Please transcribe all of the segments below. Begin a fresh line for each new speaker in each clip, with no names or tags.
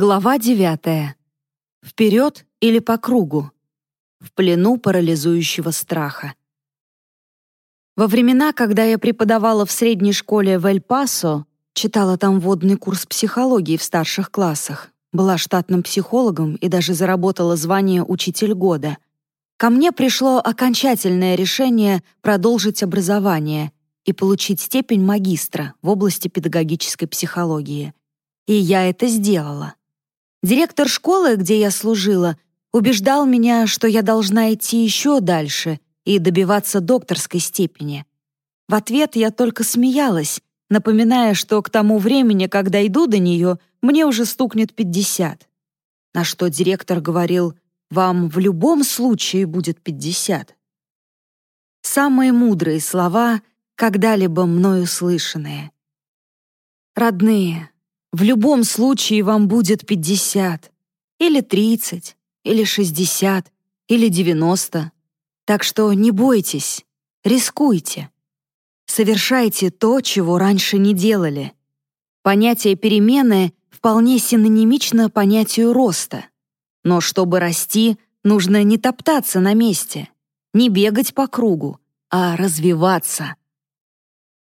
Глава девятая. Вперед или по кругу? В плену парализующего страха. Во времена, когда я преподавала в средней школе в Эль-Пасо, читала там водный курс психологии в старших классах, была штатным психологом и даже заработала звание «Учитель года», ко мне пришло окончательное решение продолжить образование и получить степень магистра в области педагогической психологии. И я это сделала. Директор школы, где я служила, убеждал меня, что я должна идти еще дальше и добиваться докторской степени. В ответ я только смеялась, напоминая, что к тому времени, когда иду до нее, мне уже стукнет 50. На что директор говорил, «Вам в любом случае будет 50». Самые мудрые слова, когда-либо мною слышанные. Родные, в любом случае вам будет 50, или 30, или 60, или 90. Так что не бойтесь, рискуйте. Совершайте то, чего раньше не делали. Понятие перемены вполне синонимично понятию роста. Но чтобы расти, нужно не топтаться на месте, не бегать по кругу, а развиваться.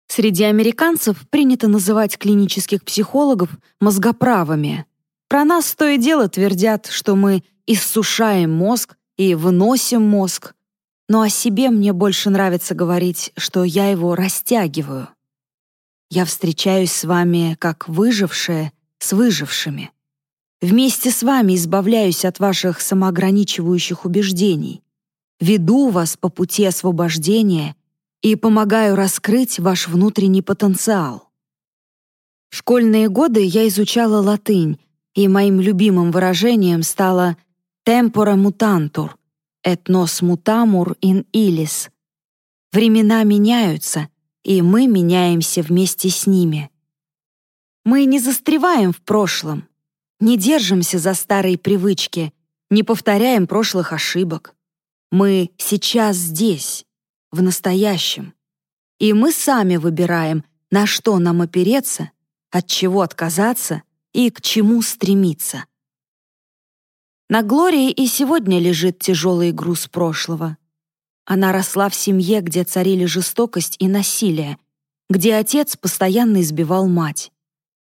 Среди американцев принято называть клинических психологов мозгоправами. Про нас то и дело твердят, что мы иссушаем мозг и выносим мозг. Но о себе мне больше нравится говорить, что я его растягиваю. Я встречаюсь с вами как выжившая с выжившими. Вместе с вами избавляюсь от ваших самоограничивающих убеждений. Веду вас по пути освобождения и помогаю раскрыть ваш внутренний потенциал. В школьные годы я изучала латынь, и моим любимым выражением стало «tempora mutantur», «et nos mutamur in illis». Времена меняются, и мы меняемся вместе с ними. Мы не застреваем в прошлом, не держимся за старые привычки, не повторяем прошлых ошибок. Мы сейчас здесь, в настоящем. И мы сами выбираем, на что нам опереться, от чего отказаться и к чему стремиться. На Глории и сегодня лежит тяжелый груз прошлого. Она росла в семье, где царили жестокость и насилие, где отец постоянно избивал мать.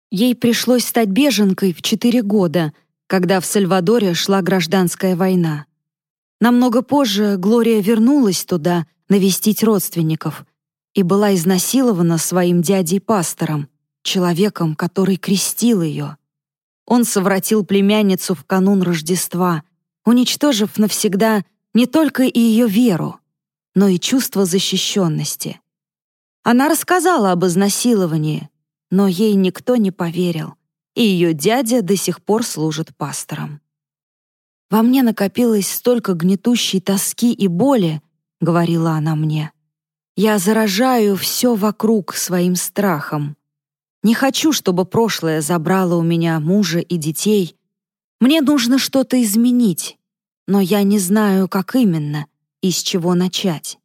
Ей пришлось стать беженкой в четыре года, когда в Сальвадоре шла гражданская война. Намного позже Глория вернулась туда, навестить родственников и была изнасилована своим дядей-пастором, человеком, который крестил ее. Он совратил племянницу в канун Рождества, уничтожив навсегда не только и ее веру, но и чувство защищенности. Она рассказала об изнасиловании, но ей никто не поверил, и ее дядя до сих пор служит пастором. Во мне накопилось столько гнетущей тоски и боли, — говорила она мне. «Я заражаю все вокруг своим страхом. Не хочу, чтобы прошлое забрало у меня мужа и детей. Мне нужно что-то изменить, но я не знаю, как именно и с чего начать».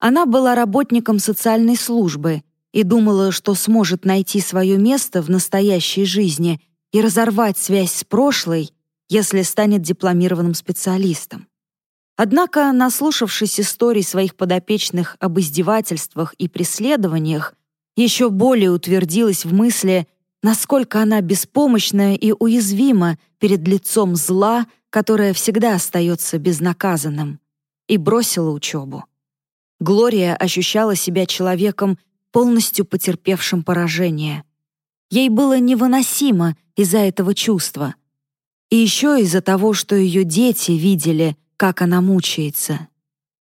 Она была работником социальной службы и думала, что сможет найти свое место в настоящей жизни и разорвать связь с прошлой, если станет дипломированным специалистом. Однако, наслушавшись историй своих подопечных об издевательствах и преследованиях, еще более утвердилась в мысли, насколько она беспомощна и уязвима перед лицом зла, которое всегда остается безнаказанным, и бросила учебу. Глория ощущала себя человеком, полностью потерпевшим поражение. Ей было невыносимо из-за этого чувства. И еще из-за того, что ее дети видели, как она мучается.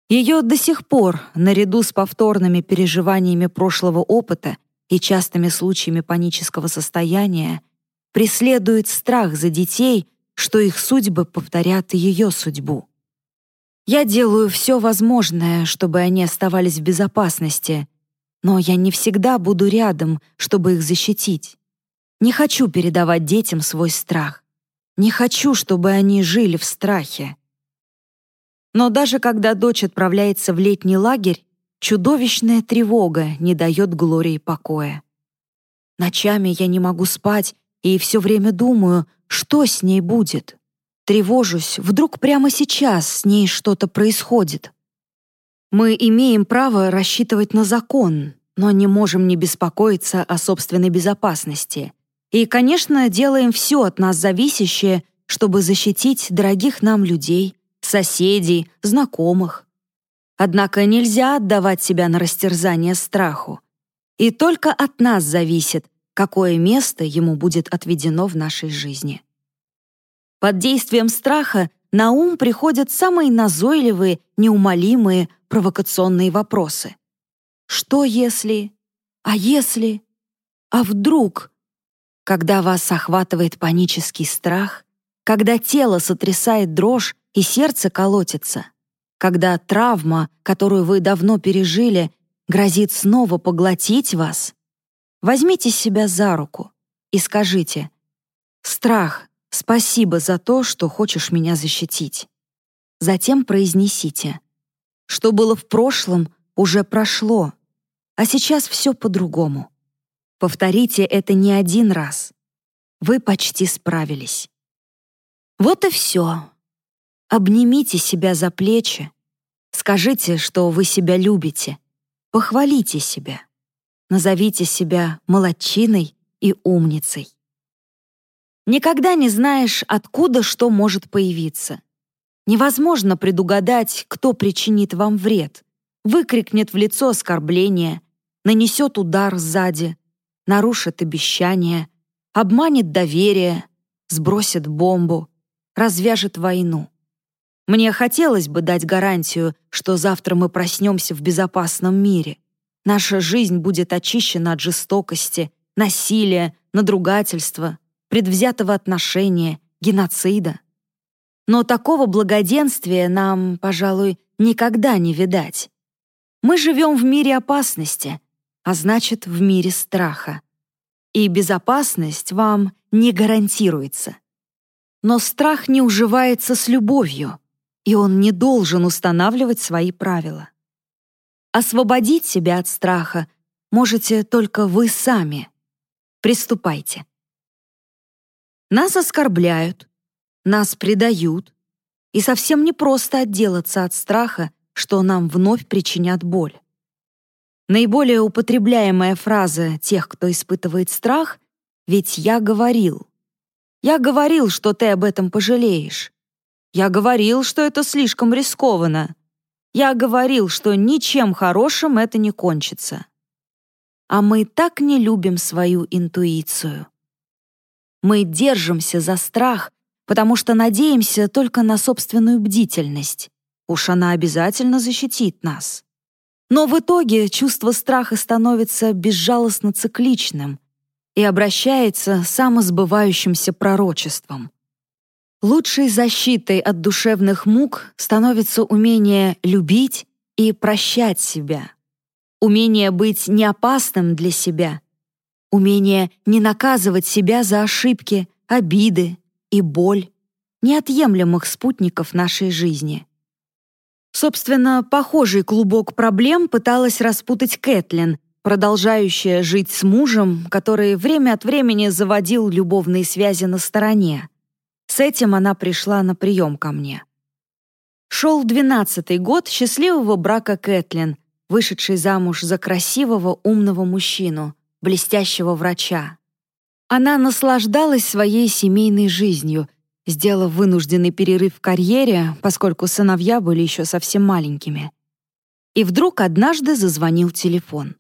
Ее до сих пор, наряду с повторными переживаниями прошлого опыта и частыми случаями панического состояния, преследует страх за детей, что их судьбы повторят ее судьбу. Я делаю все возможное, чтобы они оставались в безопасности, но я не всегда буду рядом, чтобы их защитить. Не хочу передавать детям свой страх. Не хочу, чтобы они жили в страхе. Но даже когда дочь отправляется в летний лагерь, чудовищная тревога не дает Глории покоя. Ночами я не могу спать и все время думаю, что с ней будет. Тревожусь, вдруг прямо сейчас с ней что-то происходит. Мы имеем право рассчитывать на закон, но не можем не беспокоиться о собственной безопасности. И, конечно, делаем все от нас зависящее, чтобы защитить дорогих нам людей, соседей, знакомых. Однако нельзя отдавать себя на растерзание страху. И только от нас зависит, какое место ему будет отведено в нашей жизни. Под действием страха на ум приходят самые назойливые, неумолимые, провокационные вопросы. Что если? А если? А вдруг? Когда вас охватывает панический страх, когда тело сотрясает дрожь и сердце колотится, когда травма, которую вы давно пережили, грозит снова поглотить вас, возьмите себя за руку и скажите «Страх, спасибо за то, что хочешь меня защитить». Затем произнесите «Что было в прошлом, уже прошло, а сейчас все по-другому. Повторите это не один раз. Вы почти справились. Вот и все. Обнимите себя за плечи. Скажите, что вы себя любите. Похвалите себя. Назовите себя молодчиной и умницей. Никогда не знаешь, откуда что может появиться. Невозможно предугадать, кто причинит вам вред, выкрикнет в лицо оскорбление, нанесет удар сзади, нарушит обещание, обманет доверие, сбросит бомбу, развяжет войну. Мне хотелось бы дать гарантию, что завтра мы проснемся в безопасном мире. Наша жизнь будет очищена от жестокости, насилия, надругательства, предвзятого отношения, геноцида. Но такого благоденствия нам, пожалуй, никогда не видать. Мы живем в мире опасности, а значит, в мире страха. И безопасность вам не гарантируется. Но страх не уживается с любовью, и он не должен устанавливать свои правила. Освободить себя от страха можете только вы сами. Приступайте. Нас оскорбляют, нас предают, и совсем не просто отделаться от страха, что нам вновь причинят боль. Наиболее употребляемая фраза тех, кто испытывает страх, «Ведь я говорил». «Я говорил, что ты об этом пожалеешь». «Я говорил, что это слишком рискованно». «Я говорил, что ничем хорошим это не кончится». А мы так не любим свою интуицию. Мы держимся за страх, потому что надеемся только на собственную бдительность. Уж она обязательно защитит нас. Но в итоге чувство страха становится безжалостно цикличным и обращается самосбывающимся пророчеством. Лучшей защитой от душевных мук становится умение любить и прощать себя, умение быть неопасным для себя, умение не наказывать себя за ошибки, обиды и боль, неотъемлемых спутников нашей жизни. Собственно, похожий клубок проблем пыталась распутать Кэтлин, продолжающая жить с мужем, который время от времени заводил любовные связи на стороне. С этим она пришла на прием ко мне. Шел двенадцатый год счастливого брака Кэтлин, вышедшей замуж за красивого, умного мужчину, блестящего врача. Она наслаждалась своей семейной жизнью — сделав вынужденный перерыв в карьере, поскольку сыновья были еще совсем маленькими. И вдруг однажды зазвонил телефон.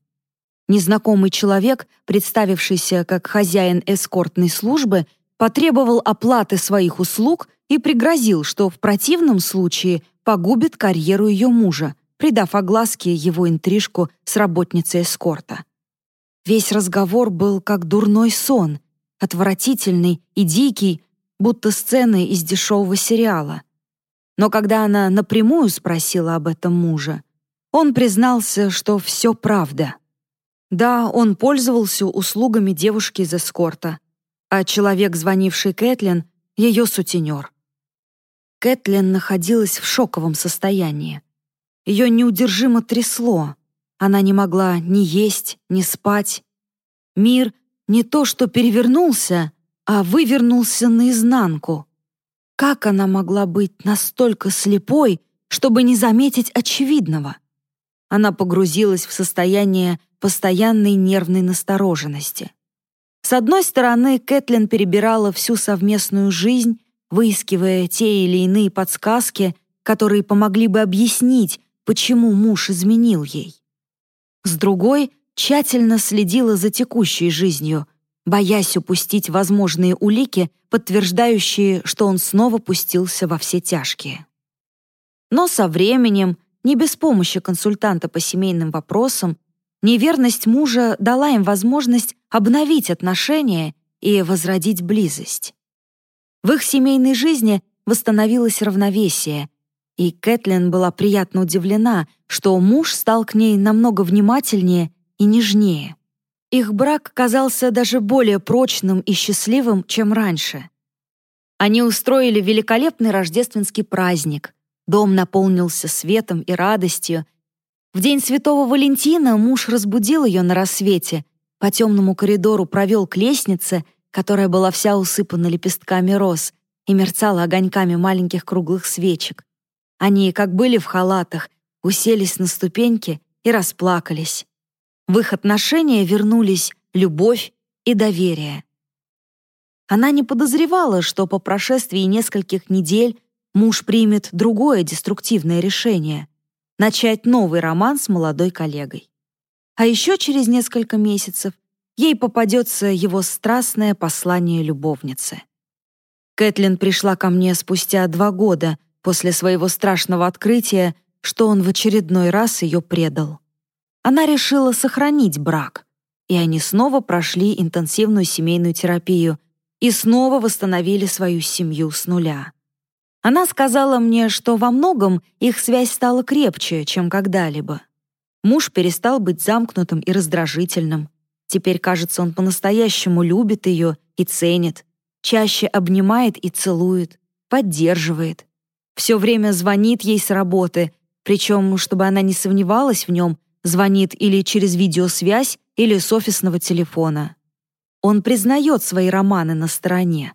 Незнакомый человек, представившийся как хозяин эскортной службы, потребовал оплаты своих услуг и пригрозил, что в противном случае погубит карьеру ее мужа, придав огласке его интрижку с работницей эскорта. Весь разговор был как дурной сон, отвратительный и дикий, будто сцены из дешевого сериала. Но когда она напрямую спросила об этом мужа, он признался, что все правда. Да, он пользовался услугами девушки из эскорта, а человек, звонивший Кэтлин, ее сутенер. Кэтлин находилась в шоковом состоянии. Ее неудержимо трясло. Она не могла ни есть, ни спать. Мир не то что перевернулся, а вывернулся наизнанку. Как она могла быть настолько слепой, чтобы не заметить очевидного? Она погрузилась в состояние постоянной нервной настороженности. С одной стороны, Кэтлин перебирала всю совместную жизнь, выискивая те или иные подсказки, которые помогли бы объяснить, почему муж изменил ей. С другой, тщательно следила за текущей жизнью, боясь упустить возможные улики, подтверждающие, что он снова пустился во все тяжкие. Но со временем, не без помощи консультанта по семейным вопросам, неверность мужа дала им возможность обновить отношения и возродить близость. В их семейной жизни восстановилось равновесие, и Кэтлин была приятно удивлена, что муж стал к ней намного внимательнее и нежнее. Их брак казался даже более прочным и счастливым, чем раньше. Они устроили великолепный рождественский праздник. Дом наполнился светом и радостью. В день Святого Валентина муж разбудил ее на рассвете, по темному коридору провел к лестнице, которая была вся усыпана лепестками роз и мерцала огоньками маленьких круглых свечек. Они, как были в халатах, уселись на ступеньки и расплакались. В их отношения вернулись любовь и доверие. Она не подозревала, что по прошествии нескольких недель муж примет другое деструктивное решение — начать новый роман с молодой коллегой. А еще через несколько месяцев ей попадется его страстное послание любовницы. Кэтлин пришла ко мне спустя два года после своего страшного открытия, что он в очередной раз ее предал. Она решила сохранить брак, и они снова прошли интенсивную семейную терапию и снова восстановили свою семью с нуля. Она сказала мне, что во многом их связь стала крепче, чем когда-либо. Муж перестал быть замкнутым и раздражительным. Теперь, кажется, он по-настоящему любит ее и ценит, чаще обнимает и целует, поддерживает. Все время звонит ей с работы, причем, чтобы она не сомневалась в нем, звонит или через видеосвязь, или с офисного телефона. Он признает свои романы на стороне.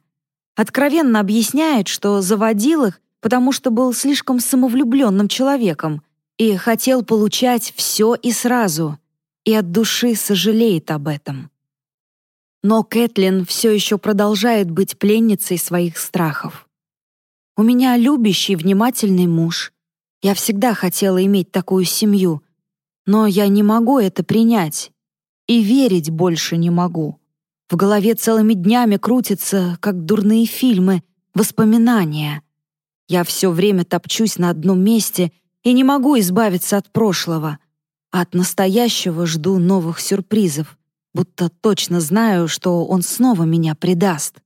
Откровенно объясняет, что заводил их, потому что был слишком самовлюбленным человеком и хотел получать все и сразу, и от души сожалеет об этом. Но Кэтлин все еще продолжает быть пленницей своих страхов. У меня любящий, внимательный муж. Я всегда хотела иметь такую семью, но я не могу это принять. И верить больше не могу. В голове целыми днями крутятся, как дурные фильмы, воспоминания. Я все время топчусь на одном месте и не могу избавиться от прошлого. от настоящего жду новых сюрпризов, будто точно знаю, что он снова меня предаст.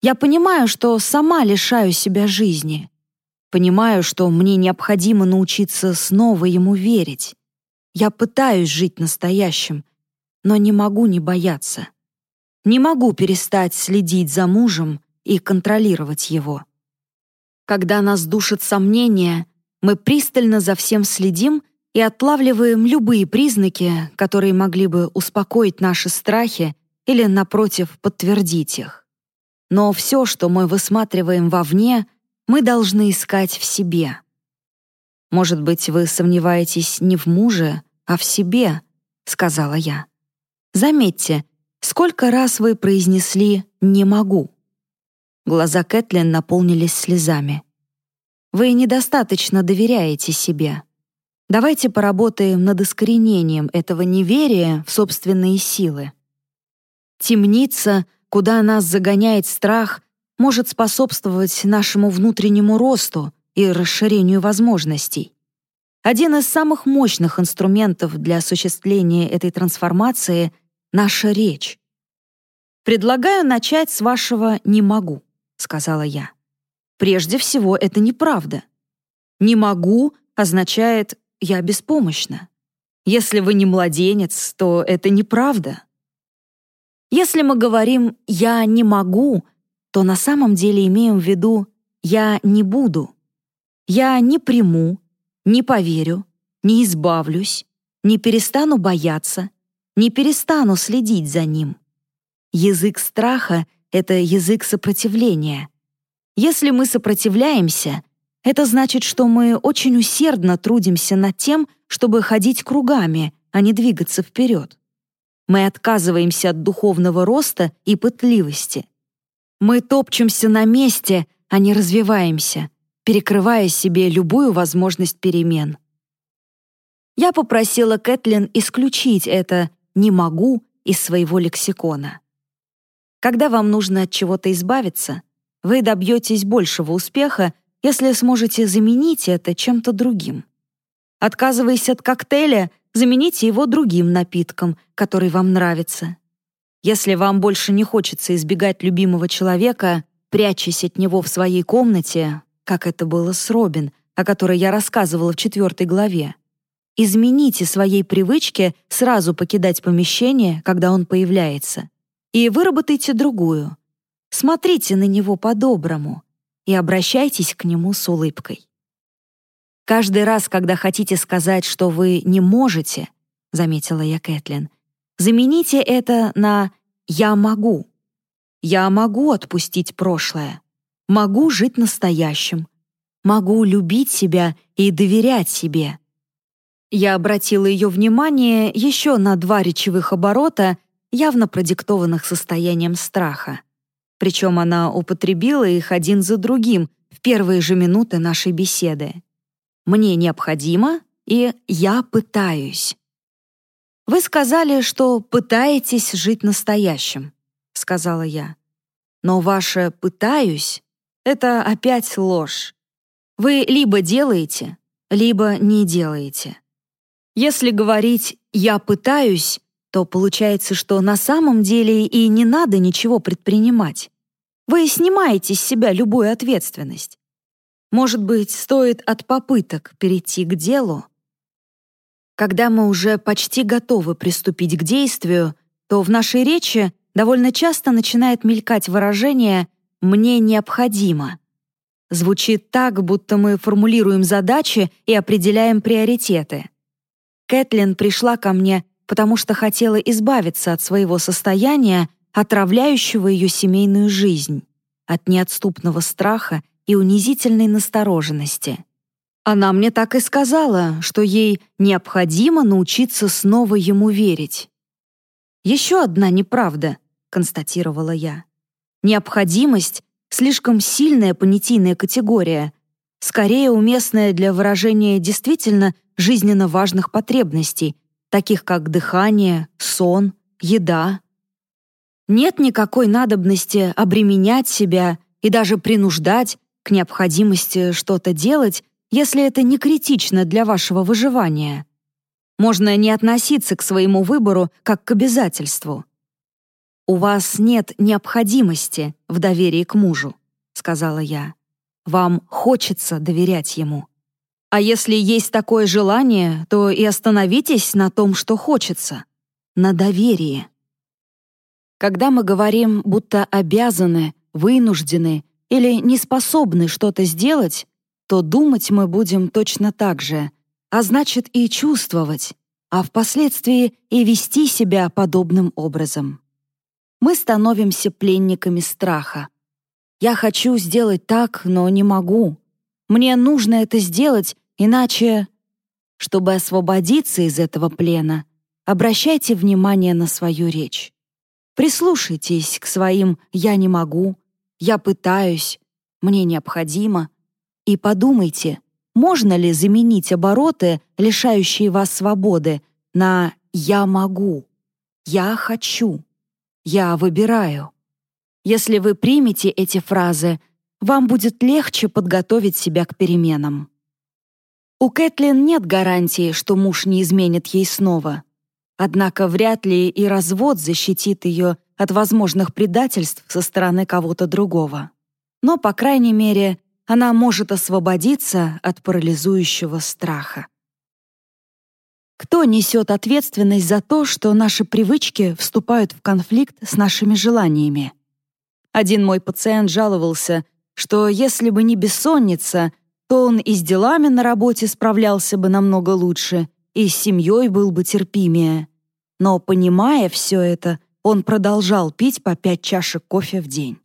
Я понимаю, что сама лишаю себя жизни. Понимаю, что мне необходимо научиться снова ему верить. Я пытаюсь жить настоящим, но не могу не бояться. Не могу перестать следить за мужем и контролировать его. Когда нас душат сомнения, мы пристально за всем следим и отлавливаем любые признаки, которые могли бы успокоить наши страхи или, напротив, подтвердить их. Но все, что мы высматриваем вовне, мы должны искать в себе. Может быть, вы сомневаетесь не в муже, а в себе, сказала я. Заметьте, сколько раз вы произнесли «не могу». Глаза Кэтлин наполнились слезами. Вы недостаточно доверяете себе. Давайте поработаем над искоренением этого неверия в собственные силы. Темница, куда нас загоняет страх, может способствовать нашему внутреннему росту и расширению возможностей. Один из самых мощных инструментов для осуществления этой трансформации — наша речь. «Предлагаю начать с вашего «не могу», — сказала я. Прежде всего, это неправда. «Не могу» означает «я беспомощна». Если вы не младенец, то это неправда. Если мы говорим «я не могу», то на самом деле имеем в виду «я не буду». Я не приму, не поверю, не избавлюсь, не перестану бояться, не перестану следить за ним. Язык страха — это язык сопротивления. Если мы сопротивляемся, это значит, что мы очень усердно трудимся над тем, чтобы ходить кругами, а не двигаться вперед. Мы отказываемся от духовного роста и пытливости. Мы топчемся на месте, а не развиваемся, перекрывая себе любую возможность перемен. Я попросила Кэтлин исключить это «не могу» из своего лексикона. Когда вам нужно от чего-то избавиться, вы добьетесь большего успеха, если сможете заменить это чем-то другим. Отказываясь от коктейля, замените его другим напитком, который вам нравится. Если вам больше не хочется избегать любимого человека, прячась от него в своей комнате, как это было с Робин, о которой я рассказывала в четвертой главе, измените своей привычке сразу покидать помещение, когда он появляется, и выработайте другую. Смотрите на него по-доброму и обращайтесь к нему с улыбкой. Каждый раз, когда хотите сказать, что вы не можете, заметила я Кэтлин, замените это на «я могу». Я могу отпустить прошлое, могу жить настоящим, могу любить себя и доверять себе. Я обратила ее внимание еще на два речевых оборота, явно продиктованных состоянием страха. Причем она употребила их один за другим в первые же минуты нашей беседы мне необходимо и я пытаюсь. Вы сказали, что пытаетесь жить настоящим, сказала я. Но ваше «пытаюсь» — это опять ложь. Вы либо делаете, либо не делаете. Если говорить «я пытаюсь», то получается, что на самом деле и не надо ничего предпринимать. Вы снимаете с себя любую ответственность. Может быть, стоит от попыток перейти к делу? Когда мы уже почти готовы приступить к действию, то в нашей речи довольно часто начинает мелькать выражение «мне необходимо». Звучит так, будто мы формулируем задачи и определяем приоритеты. Кэтлин пришла ко мне, потому что хотела избавиться от своего состояния, отравляющего ее семейную жизнь, от неотступного страха и унизительной настороженности. Она мне так и сказала, что ей необходимо научиться снова ему верить. «Еще одна неправда», — констатировала я. «Необходимость — слишком сильная понятийная категория, скорее уместная для выражения действительно жизненно важных потребностей, таких как дыхание, сон, еда. Нет никакой надобности обременять себя и даже принуждать к необходимости что-то делать, если это не критично для вашего выживания. Можно не относиться к своему выбору как к обязательству. «У вас нет необходимости в доверии к мужу», — сказала я. «Вам хочется доверять ему. А если есть такое желание, то и остановитесь на том, что хочется. На доверии». Когда мы говорим, будто обязаны, вынуждены или не способны что-то сделать, то думать мы будем точно так же, а значит и чувствовать, а впоследствии и вести себя подобным образом. Мы становимся пленниками страха. Я хочу сделать так, но не могу. Мне нужно это сделать, иначе... Чтобы освободиться из этого плена, обращайте внимание на свою речь. Прислушайтесь к своим «я не могу», я пытаюсь, мне необходимо. И подумайте, можно ли заменить обороты, лишающие вас свободы, на «я могу», «я хочу», «я выбираю». Если вы примете эти фразы, вам будет легче подготовить себя к переменам. У Кэтлин нет гарантии, что муж не изменит ей снова. Однако вряд ли и развод защитит ее от возможных предательств со стороны кого-то другого. Но, по крайней мере, она может освободиться от парализующего страха. Кто несет ответственность за то, что наши привычки вступают в конфликт с нашими желаниями? Один мой пациент жаловался, что если бы не бессонница, то он и с делами на работе справлялся бы намного лучше, и с семьей был бы терпимее. Но, понимая все это, он продолжал пить по пять чашек кофе в день.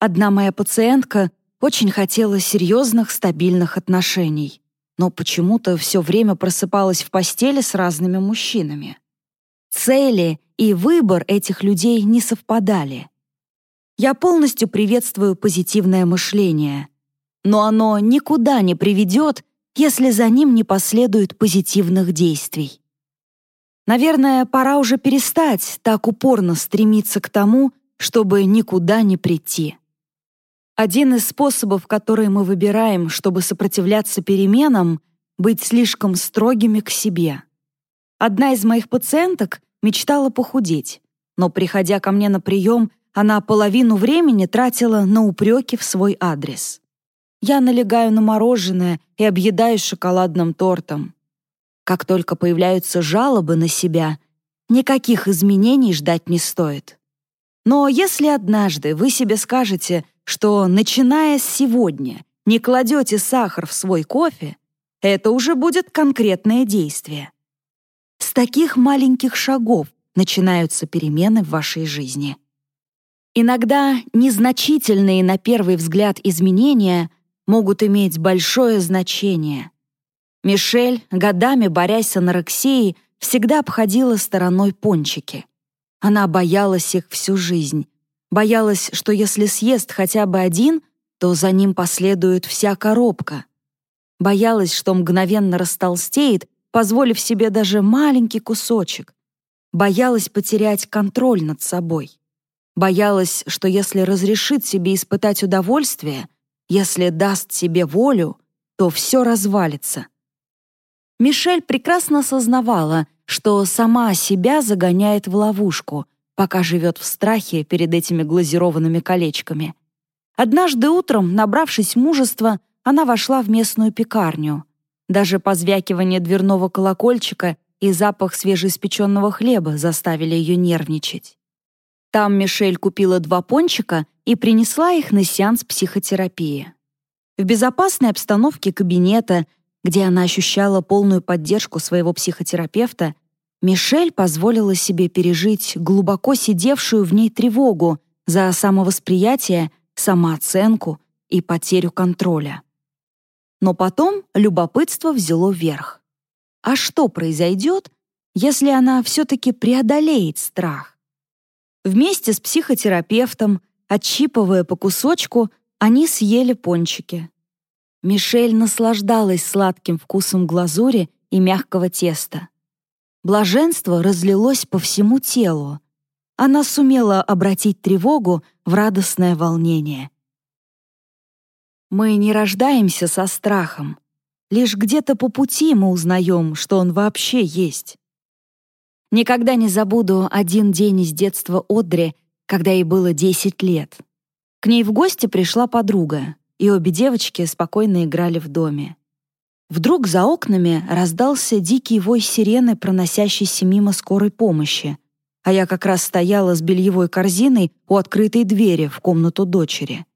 Одна моя пациентка очень хотела серьезных, стабильных отношений, но почему-то все время просыпалась в постели с разными мужчинами. Цели и выбор этих людей не совпадали. Я полностью приветствую позитивное мышление, но оно никуда не приведет, если за ним не последует позитивных действий. Наверное, пора уже перестать так упорно стремиться к тому, чтобы никуда не прийти. Один из способов, который мы выбираем, чтобы сопротивляться переменам, быть слишком строгими к себе. Одна из моих пациенток мечтала похудеть, но, приходя ко мне на прием, она половину времени тратила на упреки в свой адрес. Я налегаю на мороженое и объедаюсь шоколадным тортом. Как только появляются жалобы на себя, никаких изменений ждать не стоит. Но если однажды вы себе скажете, что, начиная с сегодня, не кладете сахар в свой кофе, это уже будет конкретное действие. С таких маленьких шагов начинаются перемены в вашей жизни. Иногда незначительные на первый взгляд изменения могут иметь большое значение. Мишель, годами борясь с анорексией, всегда обходила стороной пончики. Она боялась их всю жизнь. Боялась, что если съест хотя бы один, то за ним последует вся коробка. Боялась, что мгновенно растолстеет, позволив себе даже маленький кусочек. Боялась потерять контроль над собой. Боялась, что если разрешит себе испытать удовольствие, если даст себе волю, то все развалится. Мишель прекрасно осознавала, что сама себя загоняет в ловушку, пока живет в страхе перед этими глазированными колечками. Однажды утром, набравшись мужества, она вошла в местную пекарню. Даже позвякивание дверного колокольчика и запах свежеиспеченного хлеба заставили ее нервничать. Там Мишель купила два пончика и принесла их на сеанс психотерапии. В безопасной обстановке кабинета, где она ощущала полную поддержку своего психотерапевта, Мишель позволила себе пережить глубоко сидевшую в ней тревогу за самовосприятие, самооценку и потерю контроля. Но потом любопытство взяло верх. А что произойдет, если она все-таки преодолеет страх? Вместе с психотерапевтом Отщипывая по кусочку, они съели пончики. Мишель наслаждалась сладким вкусом глазури и мягкого теста. Блаженство разлилось по всему телу. Она сумела обратить тревогу в радостное волнение. Мы не рождаемся со страхом. Лишь где-то по пути мы узнаем, что он вообще есть. Никогда не забуду один день из детства Одри, когда ей было 10 лет. К ней в гости пришла подруга, и обе девочки спокойно играли в доме. Вдруг за окнами раздался дикий вой сирены, проносящейся мимо скорой помощи, а я как раз стояла с бельевой корзиной у открытой двери в комнату дочери.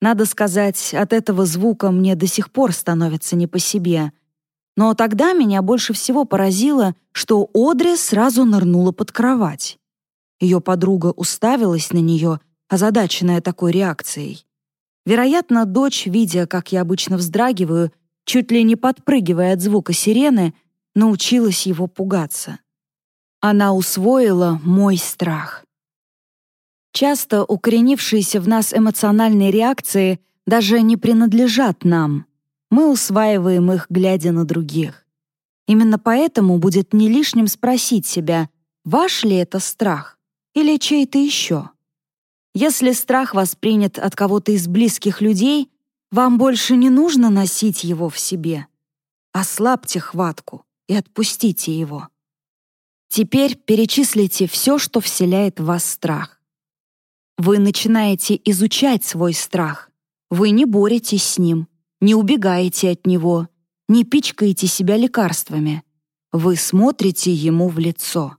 Надо сказать, от этого звука мне до сих пор становится не по себе. Но тогда меня больше всего поразило, что Одри сразу нырнула под кровать. Ее подруга уставилась на нее, озадаченная такой реакцией. Вероятно, дочь, видя, как я обычно вздрагиваю, чуть ли не подпрыгивая от звука сирены, научилась его пугаться. Она усвоила мой страх. Часто укоренившиеся в нас эмоциональные реакции даже не принадлежат нам. Мы усваиваем их, глядя на других. Именно поэтому будет не лишним спросить себя, ваш ли это страх? или чей-то еще. Если страх воспринят от кого-то из близких людей, вам больше не нужно носить его в себе. Ослабьте хватку и отпустите его. Теперь перечислите все, что вселяет в вас страх. Вы начинаете изучать свой страх. Вы не боретесь с ним, не убегаете от него, не пичкаете себя лекарствами. Вы смотрите ему в лицо.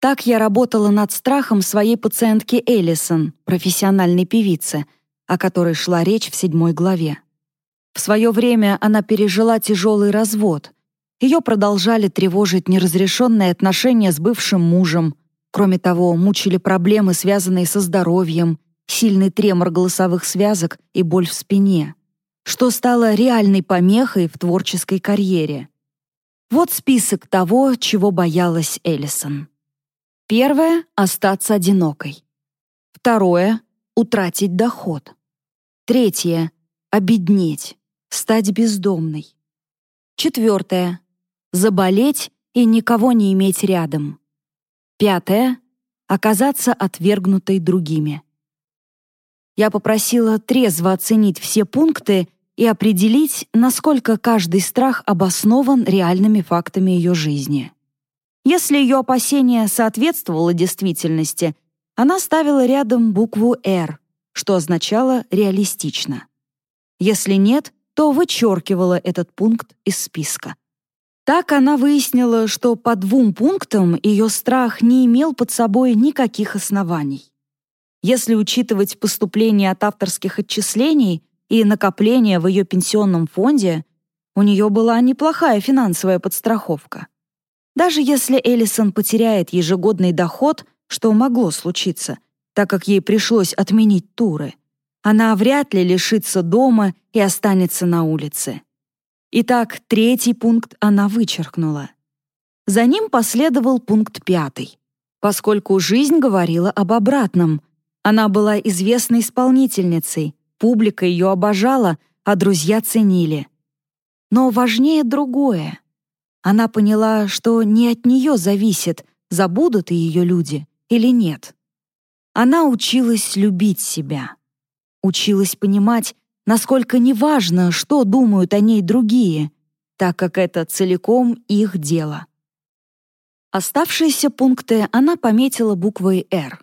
Так я работала над страхом своей пациентки Эллисон, профессиональной певицы, о которой шла речь в седьмой главе. В свое время она пережила тяжелый развод. Ее продолжали тревожить неразрешенные отношения с бывшим мужем, Кроме того, мучили проблемы, связанные со здоровьем, сильный тремор голосовых связок и боль в спине, что стало реальной помехой в творческой карьере. Вот список того, чего боялась Эллисон. Первое — остаться одинокой. Второе — утратить доход. Третье — обеднеть, стать бездомной. Четвертое — заболеть и никого не иметь рядом. Пятое — оказаться отвергнутой другими. Я попросила трезво оценить все пункты и определить, насколько каждый страх обоснован реальными фактами ее жизни. Если ее опасение соответствовало действительности, она ставила рядом букву «Р», что означало «реалистично». Если нет, то вычеркивала этот пункт из списка. Так она выяснила, что по двум пунктам ее страх не имел под собой никаких оснований. Если учитывать поступление от авторских отчислений и накопления в ее пенсионном фонде, у нее была неплохая финансовая подстраховка. Даже если Эллисон потеряет ежегодный доход, что могло случиться, так как ей пришлось отменить туры, она вряд ли лишится дома и останется на улице. Итак, третий пункт она вычеркнула. За ним последовал пункт пятый. Поскольку жизнь говорила об обратном, она была известной исполнительницей, публика ее обожала, а друзья ценили. Но важнее другое. Она поняла, что не от нее зависит, забудут ее люди или нет. Она училась любить себя. Училась понимать, насколько неважно, что думают о ней другие, так как это целиком их дело. Оставшиеся пункты она пометила буквой «Р».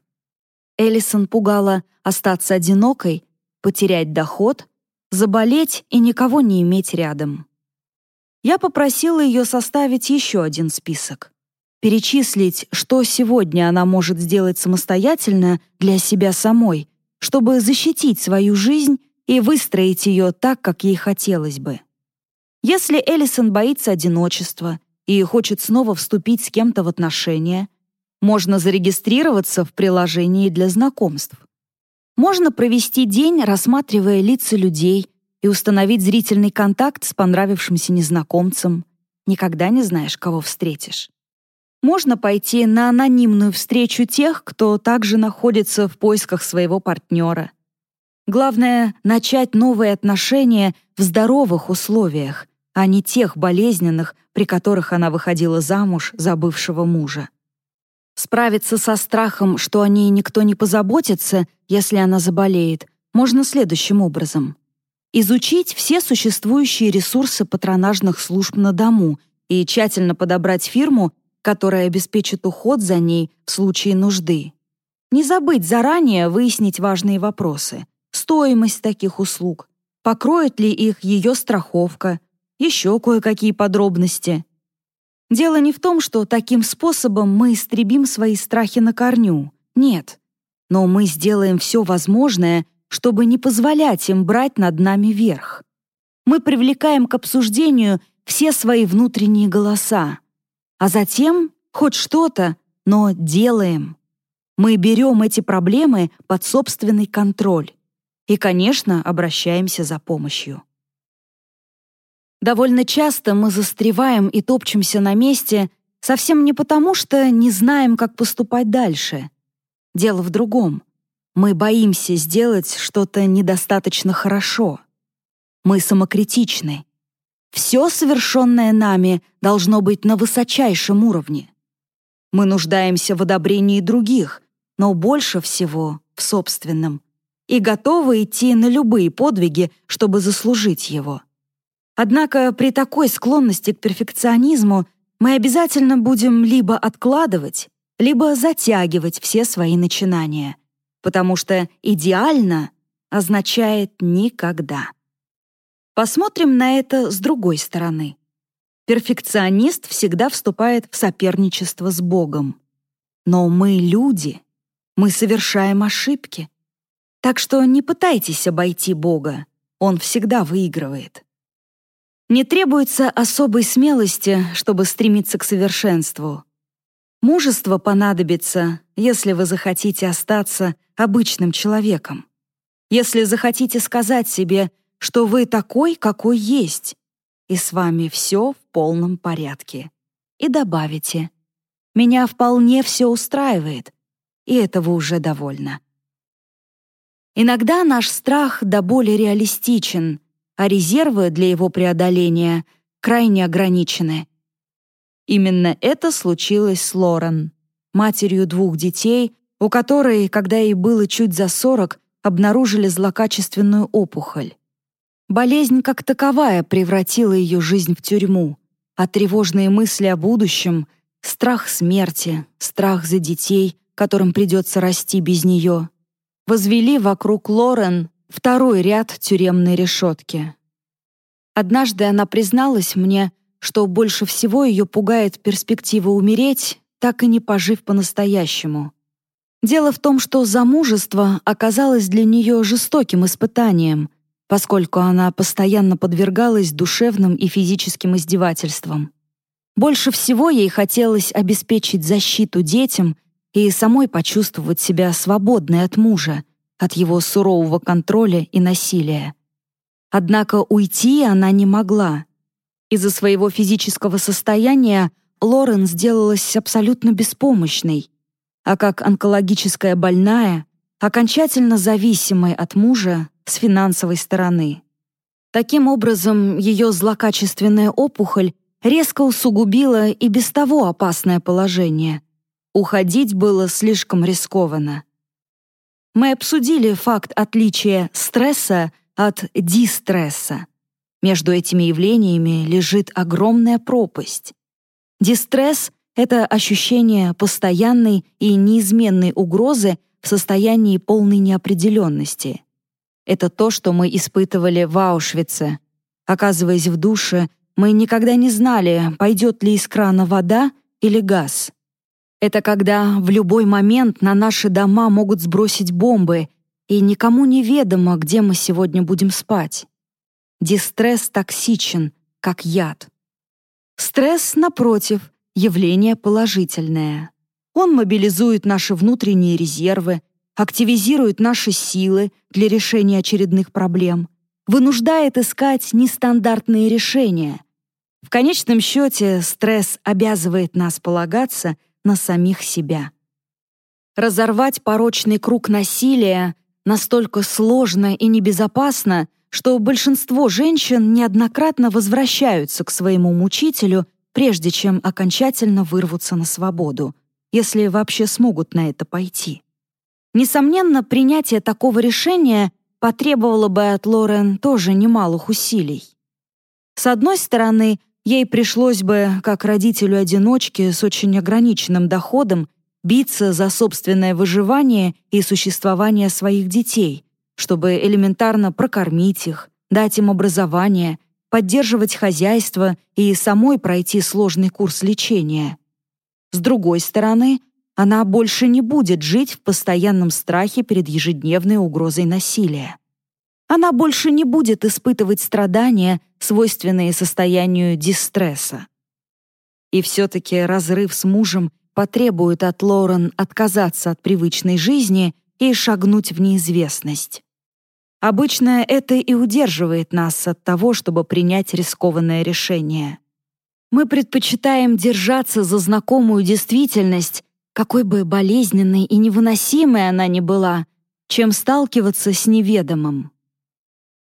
Эллисон пугала остаться одинокой, потерять доход, заболеть и никого не иметь рядом. Я попросила ее составить еще один список. Перечислить, что сегодня она может сделать самостоятельно для себя самой, чтобы защитить свою жизнь и выстроить ее так, как ей хотелось бы. Если Эллисон боится одиночества и хочет снова вступить с кем-то в отношения, можно зарегистрироваться в приложении для знакомств. Можно провести день, рассматривая лица людей и установить зрительный контакт с понравившимся незнакомцем. Никогда не знаешь, кого встретишь. Можно пойти на анонимную встречу тех, кто также находится в поисках своего партнера. Главное — начать новые отношения в здоровых условиях, а не тех болезненных, при которых она выходила замуж за бывшего мужа. Справиться со страхом, что о ней никто не позаботится, если она заболеет, можно следующим образом. Изучить все существующие ресурсы патронажных служб на дому и тщательно подобрать фирму, которая обеспечит уход за ней в случае нужды. Не забыть заранее выяснить важные вопросы. Стоимость таких услуг, покроет ли их ее страховка, еще кое-какие подробности. Дело не в том, что таким способом мы истребим свои страхи на корню. Нет. Но мы сделаем все возможное, чтобы не позволять им брать над нами верх. Мы привлекаем к обсуждению все свои внутренние голоса. А затем хоть что-то, но делаем. Мы берем эти проблемы под собственный контроль. И, конечно, обращаемся за помощью. Довольно часто мы застреваем и топчемся на месте совсем не потому, что не знаем, как поступать дальше. Дело в другом. Мы боимся сделать что-то недостаточно хорошо. Мы самокритичны. Все совершенное нами должно быть на высочайшем уровне. Мы нуждаемся в одобрении других, но больше всего в собственном, и готовы идти на любые подвиги, чтобы заслужить его. Однако при такой склонности к перфекционизму мы обязательно будем либо откладывать, либо затягивать все свои начинания, потому что «идеально» означает «никогда». Посмотрим на это с другой стороны. Перфекционист всегда вступает в соперничество с Богом. Но мы люди, мы совершаем ошибки. Так что не пытайтесь обойти Бога, Он всегда выигрывает. Не требуется особой смелости, чтобы стремиться к совершенству. Мужество понадобится, если вы захотите остаться обычным человеком. Если захотите сказать себе, что вы такой, какой есть, и с вами все в полном порядке. И добавите «Меня вполне все устраивает», и этого уже довольно. Иногда наш страх до боли реалистичен, а резервы для его преодоления крайне ограничены. Именно это случилось с Лорен, матерью двух детей, у которой, когда ей было чуть за 40, обнаружили злокачественную опухоль. Болезнь как таковая превратила ее жизнь в тюрьму, а тревожные мысли о будущем, страх смерти, страх за детей, которым придется расти без нее, возвели вокруг Лорен второй ряд тюремной решетки. Однажды она призналась мне, что больше всего ее пугает перспектива умереть, так и не пожив по-настоящему. Дело в том, что замужество оказалось для нее жестоким испытанием, поскольку она постоянно подвергалась душевным и физическим издевательствам. Больше всего ей хотелось обеспечить защиту детям и самой почувствовать себя свободной от мужа, от его сурового контроля и насилия. Однако уйти она не могла. Из-за своего физического состояния Лорен сделалась абсолютно беспомощной, а как онкологическая больная, окончательно зависимой от мужа с финансовой стороны. Таким образом, ее злокачественная опухоль резко усугубила и без того опасное положение. Уходить было слишком рискованно. Мы обсудили факт отличия стресса от дистресса. Между этими явлениями лежит огромная пропасть. Дистресс — это ощущение постоянной и неизменной угрозы в состоянии полной неопределенности. Это то, что мы испытывали в Аушвице. Оказываясь в душе, мы никогда не знали, пойдет ли из крана вода или газ. Это когда в любой момент на наши дома могут сбросить бомбы, и никому не ведомо, где мы сегодня будем спать. Дистресс токсичен, как яд. Стресс, напротив, явление положительное. Он мобилизует наши внутренние резервы, активизирует наши силы для решения очередных проблем, вынуждает искать нестандартные решения. В конечном счете стресс обязывает нас полагаться на самих себя. Разорвать порочный круг насилия настолько сложно и небезопасно, что большинство женщин неоднократно возвращаются к своему мучителю, прежде чем окончательно вырвутся на свободу, если вообще смогут на это пойти. Несомненно, принятие такого решения потребовало бы от Лорен тоже немалых усилий. С одной стороны, ей пришлось бы, как родителю-одиночке с очень ограниченным доходом, биться за собственное выживание и существование своих детей, чтобы элементарно прокормить их, дать им образование, поддерживать хозяйство и самой пройти сложный курс лечения. С другой стороны, она больше не будет жить в постоянном страхе перед ежедневной угрозой насилия. Она больше не будет испытывать страдания, свойственные состоянию дистресса. И все-таки разрыв с мужем потребует от Лорен отказаться от привычной жизни и шагнуть в неизвестность. Обычно это и удерживает нас от того, чтобы принять рискованное решение. Мы предпочитаем держаться за знакомую действительность, какой бы болезненной и невыносимой она ни была, чем сталкиваться с неведомым.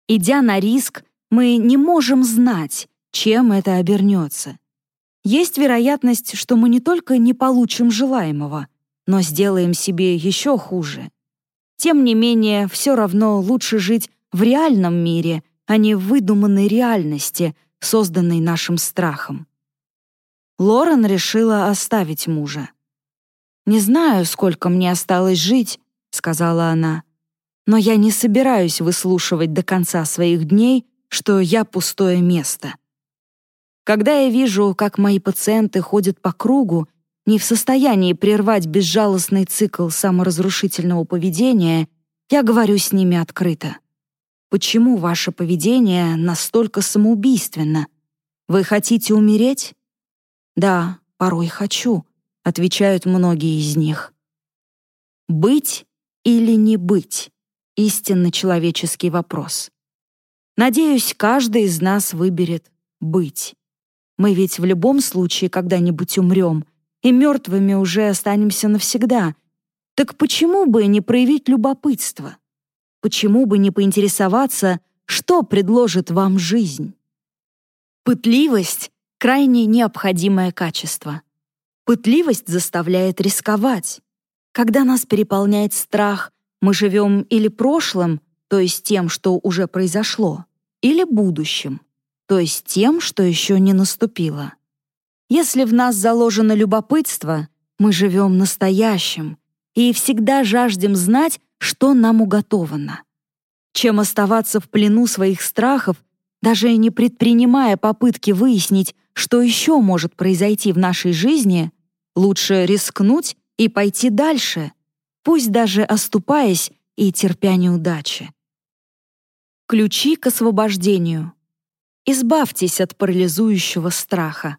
Идя на риск, мы не можем знать, чем это обернется. Есть вероятность, что мы не только не получим желаемого, но сделаем себе еще хуже. Тем не менее, все равно лучше жить в реальном мире, а не в выдуманной реальности, созданной нашим страхом. Лорен решила оставить мужа. «Не знаю, сколько мне осталось жить», — сказала она, «но я не собираюсь выслушивать до конца своих дней, что я пустое место». Когда я вижу, как мои пациенты ходят по кругу, не в состоянии прервать безжалостный цикл саморазрушительного поведения, я говорю с ними открыто. Почему ваше поведение настолько самоубийственно? Вы хотите умереть? Да, порой хочу, отвечают многие из них. Быть или не быть — истинно человеческий вопрос. Надеюсь, каждый из нас выберет быть. Мы ведь в любом случае когда-нибудь умрем, и мертвыми уже останемся навсегда. Так почему бы не проявить любопытство? Почему бы не поинтересоваться, что предложит вам жизнь? Пытливость — крайне необходимое качество. Пытливость заставляет рисковать. Когда нас переполняет страх, мы живем или прошлым, то есть тем, что уже произошло, или будущим, то есть тем, что еще не наступило. Если в нас заложено любопытство, мы живем настоящим и всегда жаждем знать, что нам уготовано. Чем оставаться в плену своих страхов, даже не предпринимая попытки выяснить, что еще может произойти в нашей жизни, лучше рискнуть и пойти дальше, пусть даже оступаясь и терпя неудачи. Ключи к освобождению. Избавьтесь от парализующего страха.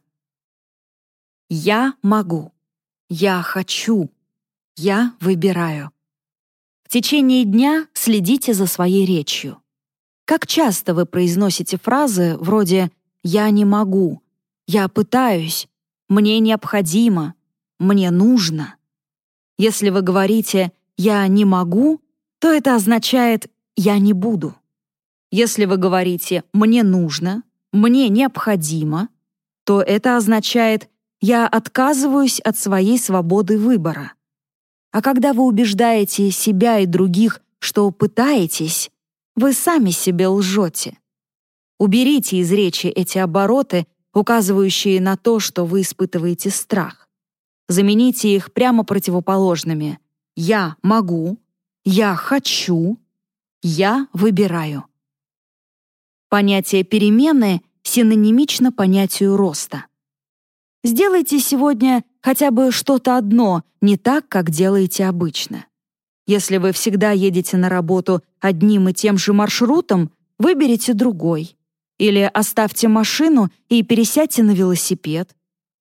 Я могу. Я хочу. Я выбираю. В течение дня следите за своей речью. Как часто вы произносите фразы вроде «я не могу», «я пытаюсь», «мне необходимо», «мне нужно». Если вы говорите «я не могу», то это означает «я не буду». Если вы говорите «мне нужно», «мне необходимо», то это означает «я отказываюсь от своей свободы выбора». А когда вы убеждаете себя и других, что пытаетесь, вы сами себе лжете. Уберите из речи эти обороты, указывающие на то, что вы испытываете страх. Замените их прямо противоположными «я могу», «я хочу», «я выбираю». Понятие перемены синонимично понятию роста. Сделайте сегодня хотя бы что-то одно не так, как делаете обычно. Если вы всегда едете на работу одним и тем же маршрутом, выберите другой. Или оставьте машину и пересядьте на велосипед.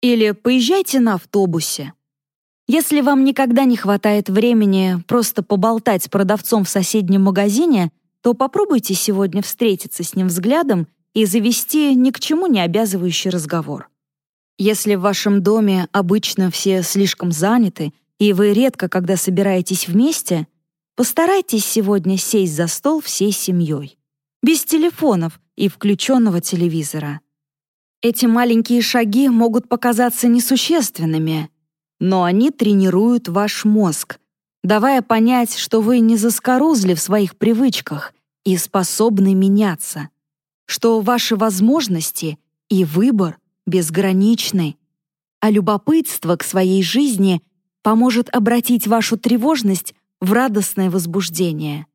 Или поезжайте на автобусе. Если вам никогда не хватает времени просто поболтать с продавцом в соседнем магазине — то попробуйте сегодня встретиться с ним взглядом и завести ни к чему не обязывающий разговор. Если в вашем доме обычно все слишком заняты, и вы редко когда собираетесь вместе, постарайтесь сегодня сесть за стол всей семьей. Без телефонов и включенного телевизора. Эти маленькие шаги могут показаться несущественными, но они тренируют ваш мозг, давая понять, что вы не заскорузли в своих привычках и способны меняться, что ваши возможности и выбор безграничны, а любопытство к своей жизни поможет обратить вашу тревожность в радостное возбуждение.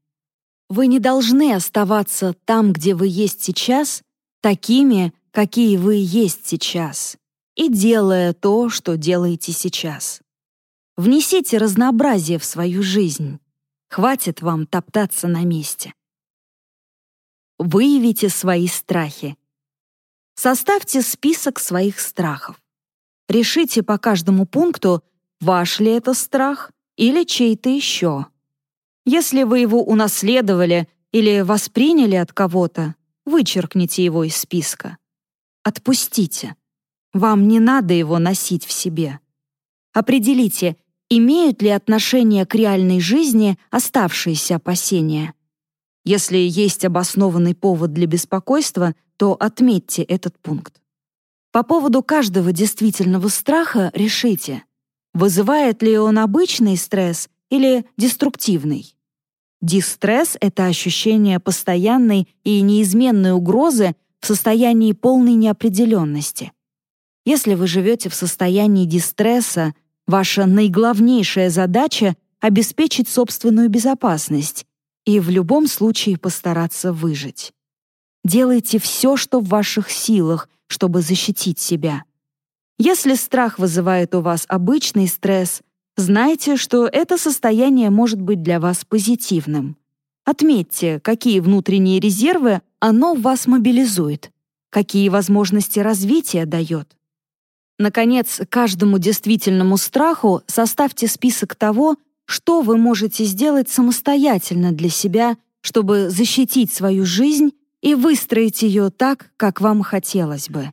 Вы не должны оставаться там, где вы есть сейчас, такими, какие вы есть сейчас, и делая то, что делаете сейчас. Внесите разнообразие в свою жизнь. Хватит вам топтаться на месте. Выявите свои страхи. Составьте список своих страхов. Решите по каждому пункту, ваш ли это страх или чей-то еще. Если вы его унаследовали или восприняли от кого-то, вычеркните его из списка. Отпустите. Вам не надо его носить в себе. Определите, имеют ли отношение к реальной жизни оставшиеся опасения. Если есть обоснованный повод для беспокойства, то отметьте этот пункт. По поводу каждого действительного страха решите, вызывает ли он обычный стресс или деструктивный. Дистресс — это ощущение постоянной и неизменной угрозы в состоянии полной неопределенности. Если вы живете в состоянии дистресса, ваша наиглавнейшая задача — обеспечить собственную безопасность и в любом случае постараться выжить. Делайте все, что в ваших силах, чтобы защитить себя. Если страх вызывает у вас обычный стресс, знайте, что это состояние может быть для вас позитивным. Отметьте, какие внутренние резервы оно вас мобилизует, какие возможности развития дает. Наконец, каждому действительному страху составьте список того, что вы можете сделать самостоятельно для себя, чтобы защитить свою жизнь и выстроить ее так, как вам хотелось бы.